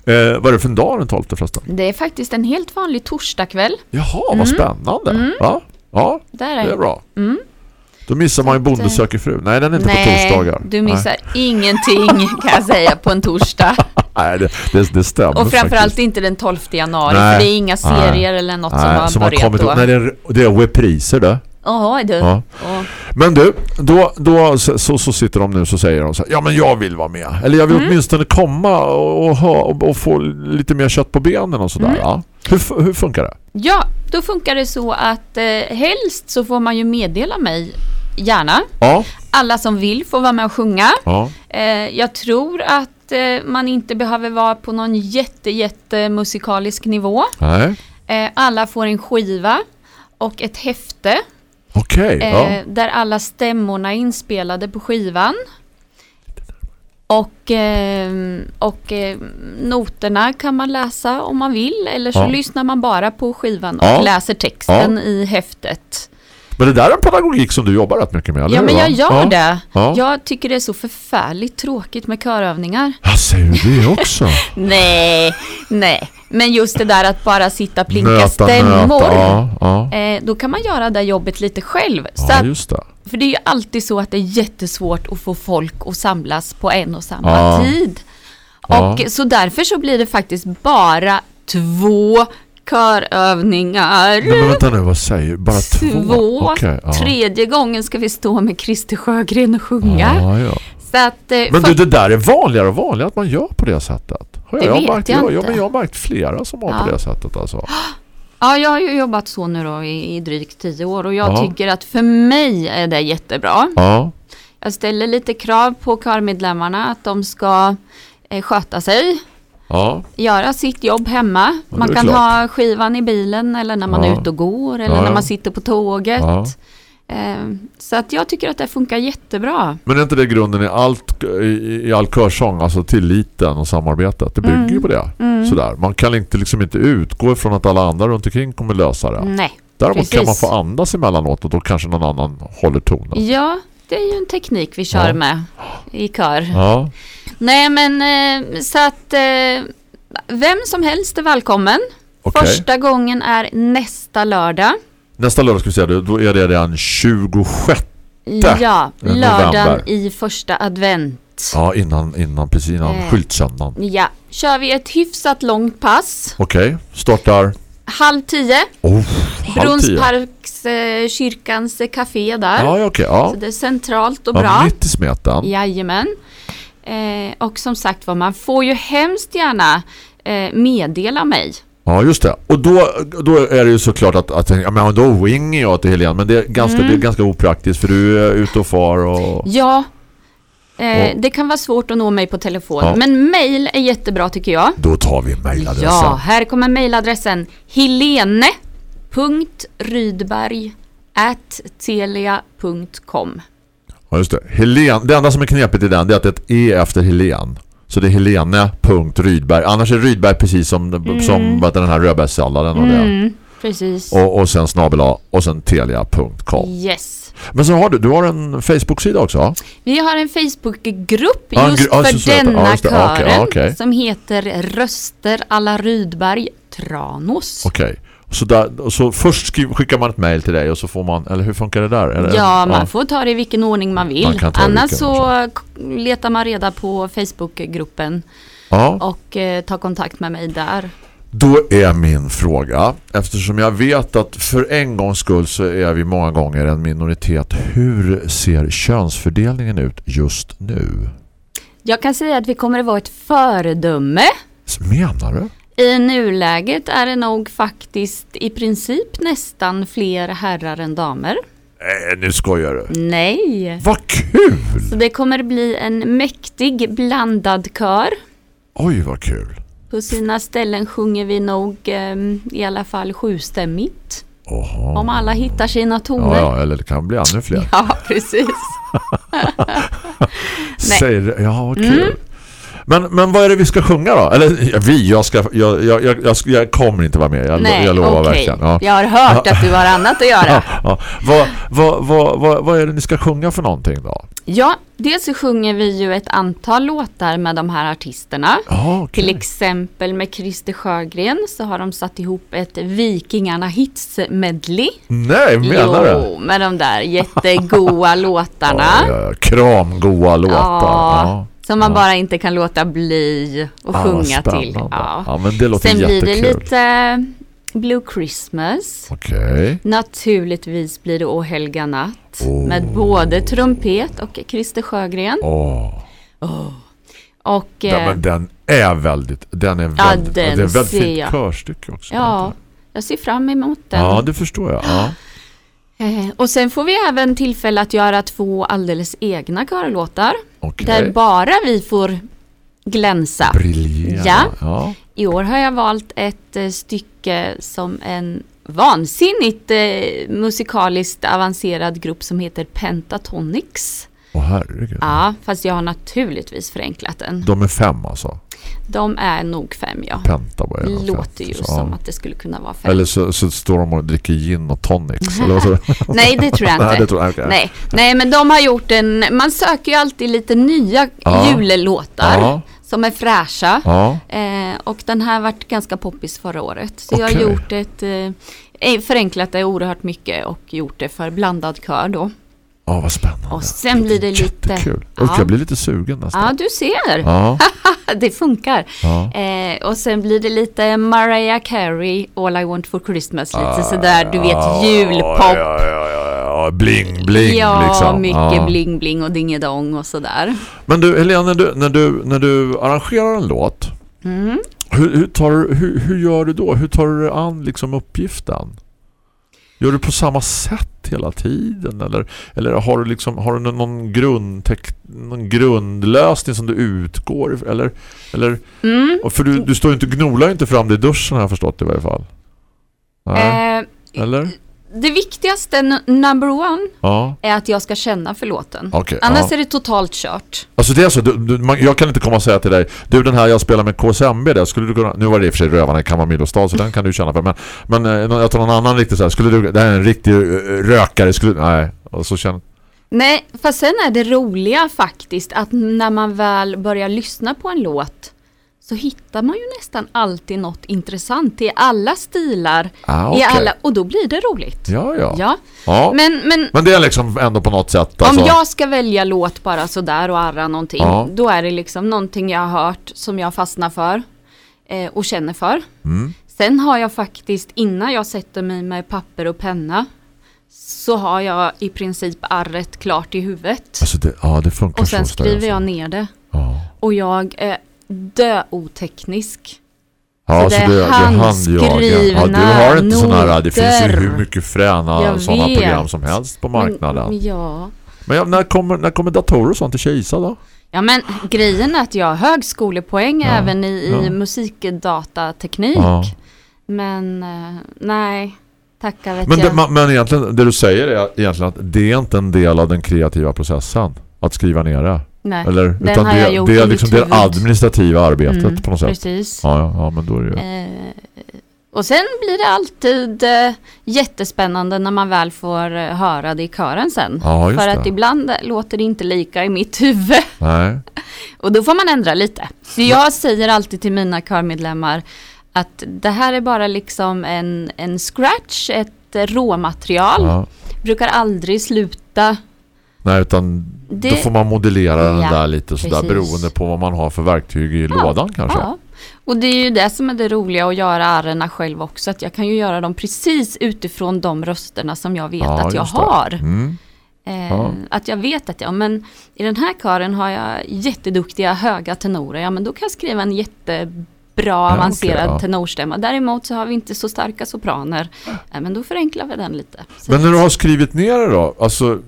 Eh, vad är det för en dag den 12 förresten? Det är faktiskt en helt vanlig torsdagkväll. Jaha, vad spännande. Ja, ja, Där det är bra. Mm. Då missar man ju Bonde söker fru. Nej, den är inte på Nej, torsdagar. du Nej. missar ingenting kan jag säga på en torsdag. Nej, det, det, det stämmer Och framförallt faktiskt. inte den 12 januari, Nej. för det är inga Nej. serier eller något som Nej, har som har börjat kommit då. Nej, det är, det är repriser det. Jaha, du. Ja. Ja. Men du, då, då så, så, sitter de nu så säger de så här, ja men jag vill vara med. Eller jag vill Mm. åtminstone komma och, och, och, få lite mer kött på benen och sådär. Mm. Ja. Hur, hur funkar det? Ja, då funkar det så att eh, helst så får man ju meddela mig gärna. Ja, Alla som vill får vara med och sjunga. ja, Eh, jag tror att eh, man inte behöver vara på någon jätte, jätte musikalisk nivå. nej. Eh, alla får en skiva och ett häfte Okej, eh, ja. där alla stämmorna är inspelade på skivan. Och, eh, och eh, noterna kan man läsa om man vill eller så Ja. lyssnar man bara på skivan och Ja. läser texten i häftet. Men det där är en pedagogik som du jobbar rätt mycket med, eller Ja men jag gör det. Ja. Jag tycker det är så förfärligt tråkigt med körövningar. Ja, säger du det också? Nej, nej. Men just det där att bara sitta och plinka Nöta, stämmor. nöta, ja, ja. Eh, då kan man göra det jobbet lite själv. Så ja, just det. för det är ju alltid så att det är jättesvårt att få folk att samlas på en och samma tid. Och så därför så blir det faktiskt bara två körövningar. Nej, men vänta nu, vad säger du? Bara två? Två. Ja. Tredje gången ska vi stå med Christer Sjögren och sjunga. Att, eh, Men för- du, det där är vanligare och vanligare att man gör på det sättet. Det jag, vet märkt, jag ja, ja, inte. men jag har märkt flera som har på Ja. det sättet. Alltså. Ja, jag har ju jobbat så nu då i, i drygt tio år och jag Ja. tycker att för mig är det jättebra. Ja, Jag ställer lite krav på körmedlemmarna att de ska eh, sköta sig, ja, göra sitt jobb hemma. Man kan klart. ha skivan i bilen eller när man är ute och går eller när man sitter på tåget. Ja. Eh, så att jag tycker att det funkar jättebra. Men är inte det grunden i, allt, i, i all körsång, alltså tilliten och samarbetet? Det bygger Mm. ju på det. Sådär. Man kan inte, liksom inte utgå ifrån att alla andra runt omkring kommer lösa det. Nej. Däremot precis. kan man få andas emellanåt och då kanske någon annan håller tonen. Ja, det är ju en teknik vi kör Ja. med i kör. Ja, Nej men eh, så att eh, vem som helst är välkommen. okej. Första gången är nästa lördag. Nästa lördag ska vi säga det, då är det den 26. Ja, november. lördagen i första advent. Ja, innan, innan, precis innan Eh. skyltsöndagen. Ja, kör vi ett hyfsat långt pass. Okej, startar Halv tio, oh, halv tio. Brunnsparks eh, café där. Ja, okej. Ja. Så det är centralt och Ja, bra. mitt i smeten. Jajamän. Eh, och som sagt var, man får ju hemskt gärna eh, meddela mig. Ja, just det. Och då, då är det ju såklart att, att ja, men då winger jag till Helene. Men det är, ganska, Mm. det är ganska opraktiskt för du är ute och far och... Ja, eh, det kan vara svårt att nå mig på telefon. Ja. Men mail är jättebra tycker jag. Då tar vi mejladressen. Ja, här kommer mejladressen helene.rydberg telia.com Ja, just det. Helen, det enda som är knepigt i den är att det är ett E efter Helen. Så det är helene.rydberg. Annars är Rydberg precis som, som vad heter den här rödbärssalladen och det. mm, Precis. Och, och sen snabel A och sen telia.com. Yes. Men så har du, du har en Facebook-sida också? Vi har en Facebookgrupp just gru- ja, för. Ja, denna okej, kören ja, okej. som heter Röster alla Rydberg Tranås. Okej. Så, där, så först skickar man ett mejl till dig och så får man, eller hur funkar det där? Eller, Ja, man får ta det i vilken ordning man vill. Man Annars så k- letar man reda på Facebookgruppen ja. och eh, tar kontakt med mig där. Då är min fråga, eftersom jag vet att för en gångs skull så är vi många gånger en minoritet. Hur ser könsfördelningen ut just nu? Jag kan säga att vi kommer att vara ett föredöme. Menar du? I nuläget är det nog faktiskt i princip nästan fler herrar än damer. Nej, nu skojar du. Nej. Vad kul! Så det kommer bli en mäktig blandad kör. Oj, vad kul. På sina ställen sjunger vi nog ehm, i alla fall sjustämmigt. Oha. Om alla hittar sina toner. Ja, ja, eller det kan bli ännu fler. Ja, precis. Säger, ja, kul. Men, men vad är det vi ska sjunga då? Eller vi, jag, ska, jag, jag, jag, jag, kommer inte vara med. Jag, Nej, jag lovar okej. verkligen. Ja. Jag har hört att du har annat att göra. Ja, ja. Vad, vad, vad, vad, vad är det ni ska sjunga för någonting då? Ja, dels så sjunger vi ju ett antal låtar med de här artisterna. Ja, okej. Till exempel med Christer Sjögren så har de satt ihop ett Vikingarna hits medley. Nej, menar du? Jo, med de där jättegoa låtarna. Ja, ja. Kramgoa låtar. Ja. Som man Ja. bara inte kan låta bli och Ah, sjunga till. Ja. Ja, men det låter Sen blir det jättekul. lite eh, Blue Christmas. Okej. Naturligtvis blir det Å helga natt. Oh. Med både trumpet och Christer Sjögren. Åh. Och Ja, eh, men den är väldigt, den är Ja, väldigt, den det är väldigt fint jag. körstycke också. ja, jag ser fram emot den. Ja, det förstår jag. Ja. Eh, Och sen får vi även tillfälle att göra två alldeles egna körlåtar. Okej. Där bara vi får glänsa. Briljera. Ja. ja. I år har jag valt ett eh, stycke som en vansinnigt eh, musikaliskt avancerad grupp som heter Pentatonix. Åh herregud. Ja, fast jag har naturligtvis förenklat den. De är fem alltså. De är nog fem ja. Penta vad är det? Låter ju Så, som att det skulle kunna vara fem. Eller så, så står de och dricker gin och tonics. eller du? Nej, det tror jag inte. Nej, det tror jag inte. Nej. Nej, men de har gjort en... Man söker ju alltid lite nya Ja. jullåtar Ja. som är fräscha. Ja. Eh, och den här vart ganska poppis förra året. Så jag har gjort ett... Eh, förenklat det oerhört mycket och gjort det för blandad kör då. Ja, vad spännande. Och sen blir det lite- Jättekul. Ja. Och jag blir lite sugen nästan. Ja, du ser. Ja. det funkar. Ja. Eh, och sen blir det lite Mariah Carey, All I Want For Christmas. Lite Ah, sådär, du vet, julpop. Ja, ja, ja. Bling, bling ja, liksom. mycket bling bling och dingedong och sådär. Men du, Helena, när du, när du, när du arrangerar en låt, Mm. hur, hur, tar, hur, hur gör du då? Hur tar du an liksom uppgiften? Gör du på samma sätt hela tiden? Eller, eller har du, liksom, har du någon, grundtek, någon grundlösning som du utgår? Eller, eller, Mm. för du, du står inte gnolar inte fram det i duschen har jag förstått i varje fall. Nej, Eh, eller? Det viktigaste, number one, Ja, är att jag ska känna för låten. okej. Annars ja. är det totalt kört. Alltså det är så, du, du, man, jag kan inte komma och säga till dig Du den här jag spelar med KSMB där, skulle du kunna, nu var det i och för sig Rövarna i Kammarmilostad så den kan du känna för men, men eh, jag tar någon annan riktigt så här, skulle du, det här är en riktig eh, rökare skulle, nej, och så känner Nej, fast sen är det roliga faktiskt att när man väl börjar lyssna på en låt så hittar man ju nästan alltid något intressant i alla stilar. ah, i okej. alla, och då blir det roligt. Ja, ja. Ja, ja. Men, men, men det är liksom ändå på något sätt alltså, Om jag ska välja låt bara sådär och arra någonting, Ja. då är det liksom någonting jag har hört som jag fastnar för eh, och känner för. Mm. Sen har jag faktiskt, innan jag sätter mig med papper och penna, så har jag i princip arret klart i huvudet. alltså det, ja, det funkar Och sen så skriver jag alltså. ner det. Ja, Och jag är döoteknisk. ja Så så det är handjagen. Ja, du har inte sådana här, det finns ju hur mycket fräna sådana program som helst på marknaden. Men, ja. Men ja, när, kommer, när kommer datorer och sånt till Kisa då? Ja men grejen är att jag har högskolepoäng Ja, även i, i ja. musikdatateknik. Ja. Men eh, nej, tacka vet Men, jag. det, men egentligen, det du säger är egentligen att det är inte en del av den kreativa processen att skriva ner det. Nej. Eller, den utan har det, jag gjort det är liksom det administrativa arbetet Mm, på något sätt. Precis. Ja, ja, men då är det ju... Eh, och sen blir det alltid eh, jättespännande när man väl får eh, höra det i kören sen. Ja, just För det. att ibland låter det inte lika i mitt huvud. Nej. Och då får man ändra lite. Så jag säger alltid till mina körmedlemmar att det här är bara liksom en, en scratch, ett eh, råmaterial. Ja. Brukar aldrig sluta. Nej, utan Det- då får man modellera den Ja, där lite sådär precis. beroende på vad man har för verktyg i lådan kanske. Ja. Och det är ju det som är det roliga att göra arrena själv också. Att jag kan ju göra dem precis utifrån de rösterna som jag vet Ja, att jag har. Mm. Eh, Ja. Att jag vet att jag, men i den här kören har jag jätteduktiga höga tenorer. Ja men då kan jag skriva en jättebra avancerad okej, ja. tenorstämma. Däremot så har vi inte så starka sopraner. Ja, men då förenklar vi den lite. Så Men när du har skrivit ner det då, alltså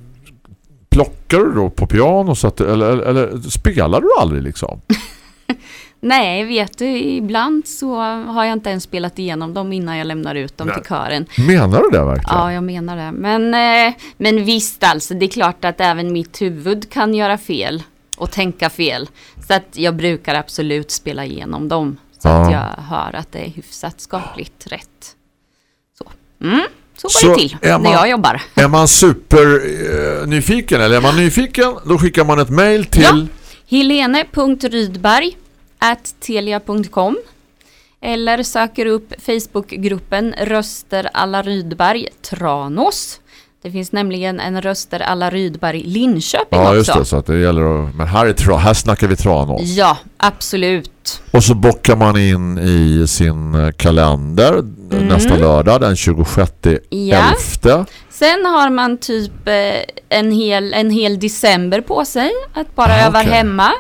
plockar du då på piano så att, eller, eller, spelar du aldrig liksom? Nej, vet du, ibland så har jag inte ens spelat igenom dem innan jag lämnar ut dem Nej. till kören. Menar du det verkligen? Ja, jag menar det. Men, eh, men visst alltså, det är klart att även mitt huvud kan göra fel och tänka fel. Så att jag brukar absolut spela igenom dem. Så Ja. att jag hör att det är hyfsat skapligt rätt. Så, mm, så går Så det till är när man- jag jobbar. Är man super eh, nyfiken eller är man nyfiken då skickar man ett mail till Helene.rydberg at telia.com eller söker upp Facebookgruppen Röster alla Rydberg Tranås. Det finns nämligen en röster alla Rydberg Linköping Ja, också. just det. Så att det gäller att, men här, är tra, här snackar vi Tranås. Ja, absolut. Och så bockar man in i sin eh, kalender nästa lördag den 26 Mm. Ja. 11. Sen har man typ eh, en hel, en hel december på sig att bara Ah, öva okej. hemma.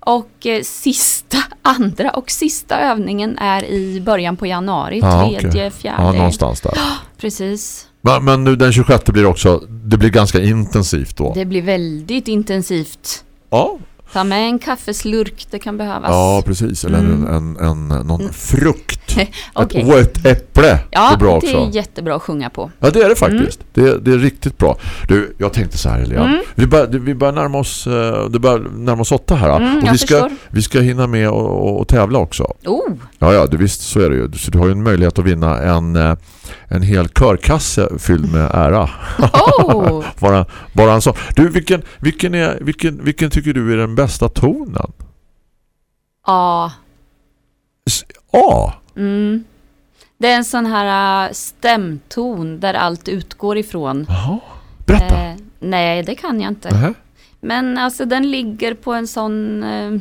Och eh, sista, andra och sista övningen är i början på januari, Ja, okej. tredje, fjärde. Ja, någonstans där. Precis. Men, men nu den 26 blir det också, det blir ganska intensivt då. Det blir väldigt intensivt. Ja, Ta med en kaffeslurk, det kan behövas. ja precis. Eller Mm. en, en, en, någon frukt. Okej. Ett, och ett äpple Ja, är bra det också. är jättebra att sjunga på. Ja, det är det faktiskt. Det, det är riktigt bra. Du, jag tänkte så här, Helena. Mm. Vi, börjar, vi börjar närma oss, eh, det börjar närma oss åtta här. Mm, och vi ska, förstår. vi ska hinna med och, och, och tävla också. Oh, Ja, ja, du visst så är det ju. Så du har ju en möjlighet att vinna en, eh, en hel körkasse fylld med ära. oh. bara, bara en sån. Du, vilken, vilken, är, vilken, vilken tycker du är den bästa tonen? ja. S- A. Mm. Det är en sån här äh, stämton där allt utgår ifrån. Jaha. Berätta. Eh, nej, det kan jag inte. Nähä. Men alltså den ligger på en sån... Eh,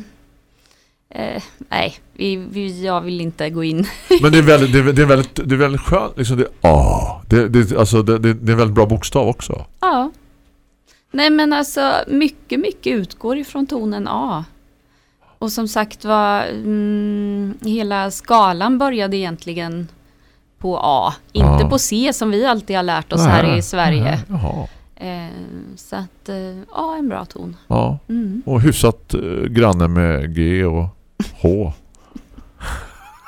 eh, nej, vi, vi, jag vill inte gå in. Men det är väldigt, det är, det är väldigt, det är väldigt skönt. Liksom det, A. Det, det, alltså, det, det, är en väldigt bra bokstav också. ja. Nej men alltså mycket, mycket utgår ifrån tonen A. Och som sagt var, mm, hela skalan började egentligen på A. Inte Ja. på C som vi alltid har lärt oss här Nähä. i Sverige. Jaha. Eh, så att, eh, A är en bra ton. Ja. Mm. Och hyfsat eh, granne med G och H.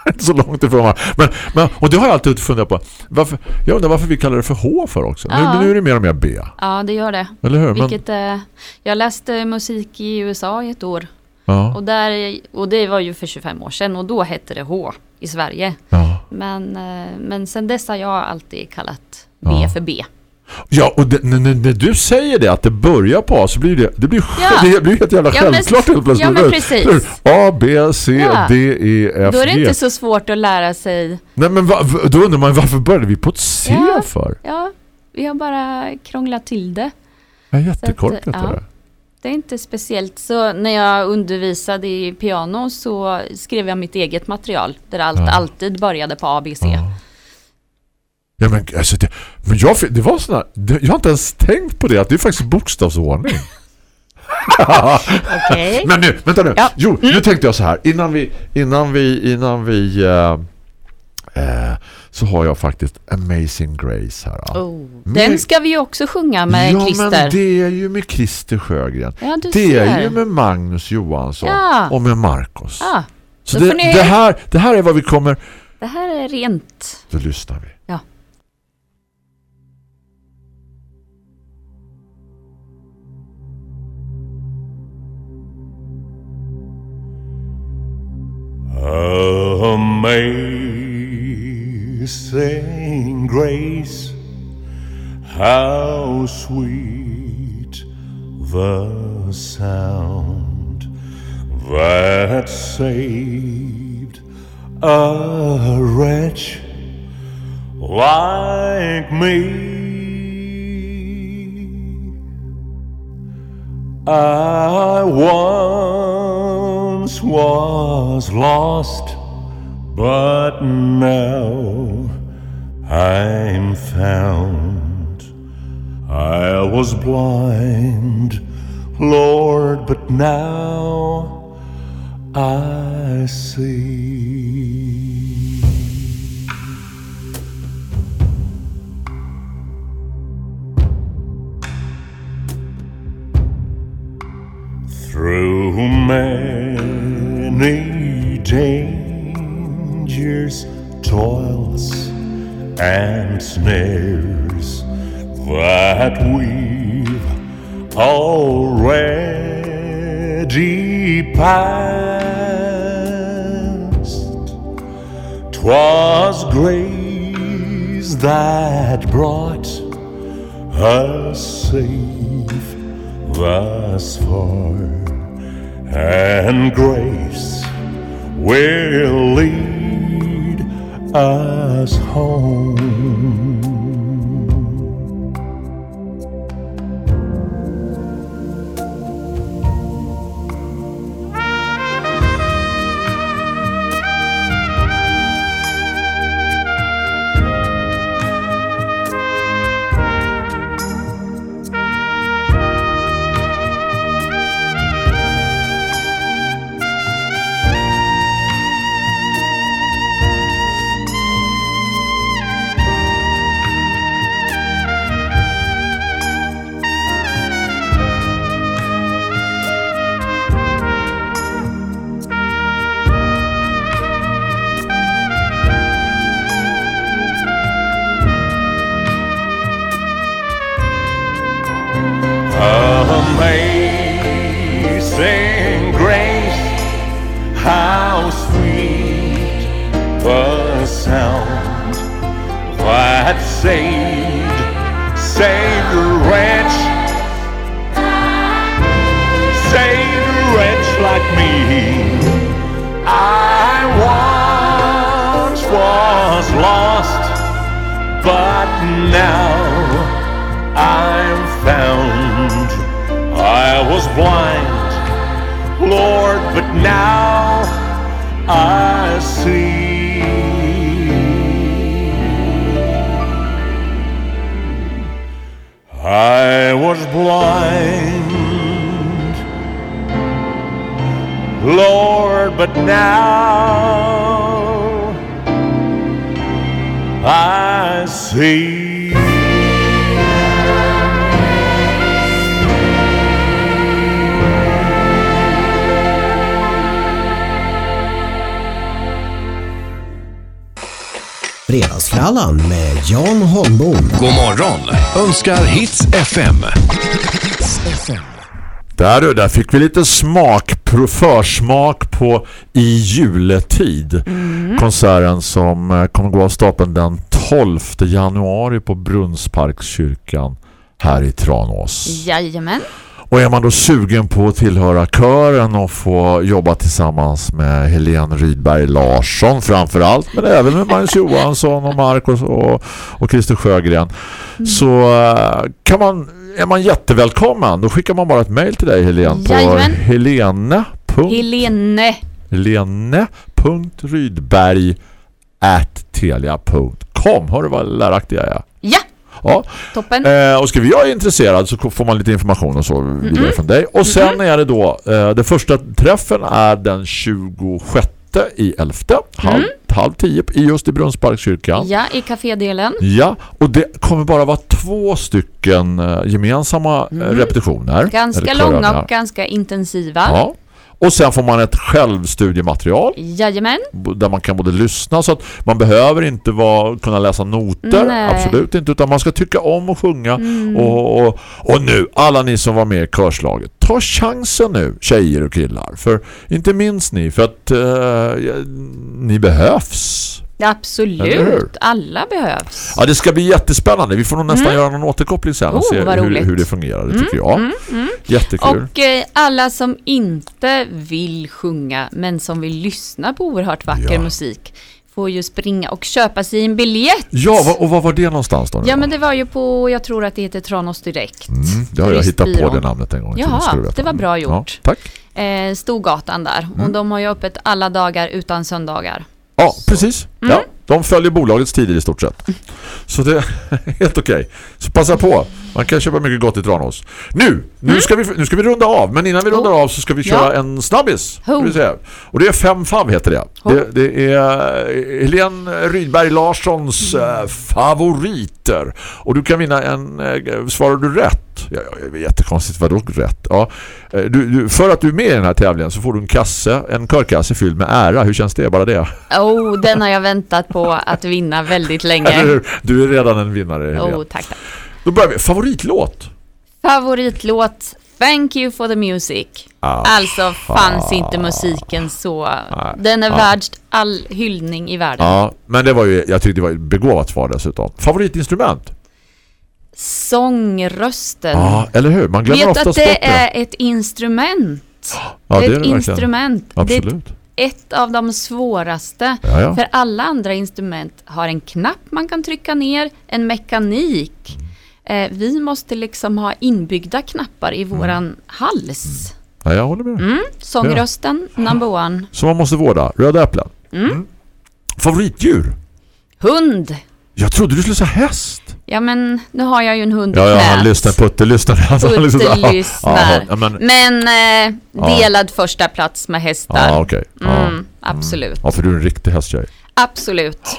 Inte så långt ifrån va? men, men Och det har jag alltid funderat på. Varför, jag undrar varför vi kallar det för H för också. Ja. Nu, nu är det mer och mer B. Ja, det gör det. Eller hur? Men, Vilket, eh, jag läste musik i USA i ett år. ja, Och, där, och det var ju för 25 år sedan och då hette det H i Sverige. ja. Men, eh, men sen dess har jag alltid kallat B för B. ja, och det, när, när du säger det att det börjar på A så blir det, det blir, Ja. det blir helt jävla Ja, men- självklart helt plötsligt. ja, men precis. A, B, C, Ja. D, E, F, Då är det G. inte så svårt att lära sig. Nej men va, då undrar man varför började vi på ett C Ja. för? Ja, vi har bara krånglat till det. Ja, jättekorkat att, ja. det. Det är inte speciellt. Så när jag undervisade i piano så skrev jag mitt eget material. Där allt Ja. alltid började på A, B, C. Ja. Ja men alltså det, men jag, det var såna, det, jag har inte ens tänkt på det att det är faktiskt bokstavsordning. Okej. men nu, vänta nu. Ja. Jo, nu tänkte jag så här innan vi innan vi innan vi eh, eh, så har jag faktiskt Amazing Grace här. ja. Oh. Den ska vi också sjunga med ja, Christer. men det är ju med Christer Sjögren. Ja, Det ser. är ju med Magnus Johansson Ja. och med Marcos. Ja, Så då det, ni- det, här, det här är vad vi kommer... det här är rent. Då lyssnar vi. Amazing grace, how sweet the sound that saved a wretch like me. I once was lost, but now I'm found. I was blind, Lord, but now I see. Through many dangers, toils, and snares that we've already passed. Twas grace that brought us safe thus far, and grace will lead us home. Blind, Lord, but now I see. Fredagsfrallan med Jan Holmbom. God morgon önskar Hits FM. FM. Där, du, där fick vi lite smak, försmak på I juletid. Konserten som eh, kommer gå av stapeln den 12 januari på Brunnsparkskyrkan här i Tranås. Jajamän. Och är man då sugen på att tillhöra kören och få jobba tillsammans med Helene Rydberg Larsson framförallt, men även med Magnus Johansson och Marcus och, och Christer Sjögren så eh, kan man, är man jättevälkommen. Då skickar man bara ett mejl till dig Helene på Jajamän. helene. Helene. helene.rydberg at telia.com Hör du vad läraktig jag är? Ja, Ja. toppen. Eh, och ska vi vara intresserad så får man lite information och så vidare från dig. Och sen är det då, eh, det första träffen är den 26 i 11, halv, halv tio i just i Brunnsparkskyrkan. Ja, i kafédelen. Ja, och det kommer bara vara två stycken eh, gemensamma eh, repetitioner. Ganska långa och ganska intensiva. Ja. Och sen får man ett självstudiematerial Jajamän. där man kan både lyssna så att man behöver inte vara, kunna läsa noter, Nej. absolut inte, utan man ska tycka om och sjunga Mm. och, och, och nu, alla ni som var med i körslaget ta chansen nu, tjejer och killar för inte minst ni, för att eh, ni behövs? Absolut. Alla behövs. ja det ska bli jättespännande, vi får nog nästan göra någon återkoppling sen och Mm. Oh, se hur, hur det fungerar, det tycker jag jättekul Och eh, alla som inte vill sjunga men som vill lyssna på oerhört vacker Ja. musik får ju springa och köpa sig en biljett. ja, och vad var det någonstans då? Ja men det var ju på, jag tror att det heter Tranås Direkt. Mm, det har jag hittat på det namnet en gång Jaha, det var bra gjort. Ja, tack. Eh, Storgatan där. Mm. Och de har ju öppet alla dagar utan söndagar. Ja, precis. Mm. Ja, de följer bolagets tider i stort sett. Så det är helt okej. Så passa på. Man kan köpa mycket gott i Tranås. Nu, nu, ska vi, nu ska vi runda av. Men innan vi rundar Oh. av så ska vi köra Ja. en snabbis. Och det är fem fav heter det. Det, det är eh, Helene Rydberg Larssons eh, favoriter. Och du kan vinna en... Eh, svarar du rätt? Ja, ja, det är jättekonstigt. Vadå rätt? Ja, du, du, för att du är med i den här tävlingen så får du en kasse, en körkasse fylld med ära. Hur känns det? Bara det? Oh, den har jag väntat på att vinna väldigt länge. hur? Du är redan en vinnare, Helene. Oh, tack, tack. Då börjar vi. Favoritlåt? Favoritlåt Thank you for the music. Ah, Alltså fanns inte musiken så... Den är Ah. värd all hyllning i världen. Ja, men det var ju, jag tyckte det var ett begåvat svar dessutom. Favoritinstrument? Sångrösten. Ja, eller hur? Man glömmer Vet oftast att bort det är ett instrument. Ja, det är det ett verkligen. instrument. Det är Absolut. ett av de svåraste. Ja, ja. För alla andra instrument har en knapp man kan trycka ner, en mekanik. Eh, vi måste liksom ha inbyggda knappar i våran hals. Ja, jag håller med. Mm. Sångrösten, number one. Så man måste vårda. Röda äpplen. Mm. Favoritdjur? Hund. Jag trodde du skulle säga häst. Ja men nu har jag ju en hund i Ja, ja, han lyssnar. Putte lyssnar. Alltså. Putte Ja. Ja, men, Men eh, Ja. delad första plats med hästar. ja, okej. Ja. Mm, absolut. ja, för du är en riktig hästtjej. Absolut.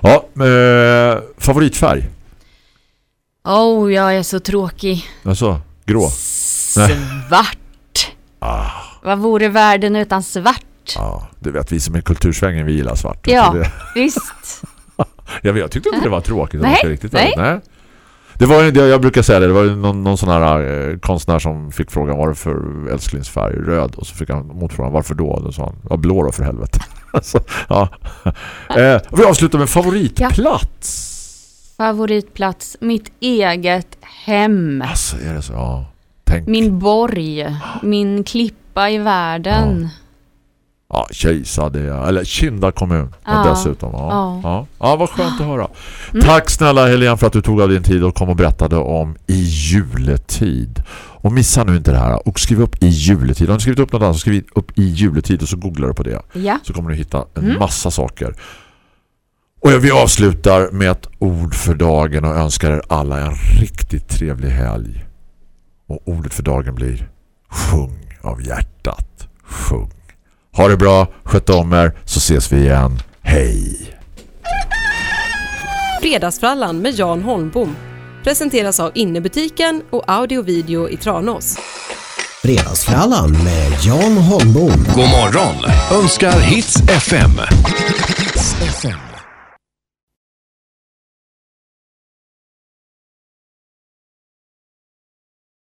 Ja, eh, favoritfärg? Oh, jag är så tråkig. Alltså, grå. Svart. Vad vore världen utan svart? Ja, du vet, vi som är kultursvängen, vi gillar svart. Ja, visst. Jag, vet, jag tyckte inte det var tråkigt. Nej, riktigt nej. nej. Det var jag brukar säga det, det var någon, någon sån här eh, konstnär som fick frågan vad det för älsklingsfärg? Röd. Och så fick han motfrågan varför då? Då sa han, ja blå då för helvete. så, ja. eh, vi avslutar med favoritplats. Favoritplats, mitt eget hem. Alltså, är det så? Ja. Tänk. Min borg, min klippa i världen. Ja, Kisa det är, eller Kinda kommun Ja. dessutom. Ja. Ja. Ja. Ja. vad skönt att höra. Tack snälla Helene för att du tog av din tid och kom och berättade om i juletid. Och missa nu inte det här och skriv upp i juletid. Om du skrivit upp något annat så skriv upp i juletid och så googlar du på det. Ja. Så kommer du hitta en massa saker. Och vi avslutar med ett ord för dagen och önskar er alla en riktigt trevlig helg. Och ordet för dagen blir sjung av hjärtat. Sjung. Ha det bra, sköt om er så ses vi igen. Hej! Fredagsfrallan med Jan Holmbom presenteras av Innebutiken och Audio Video i Tranås. Fredagsfrallan med Jan Holmbom. God morgon önskar Hits FM. Hits FM.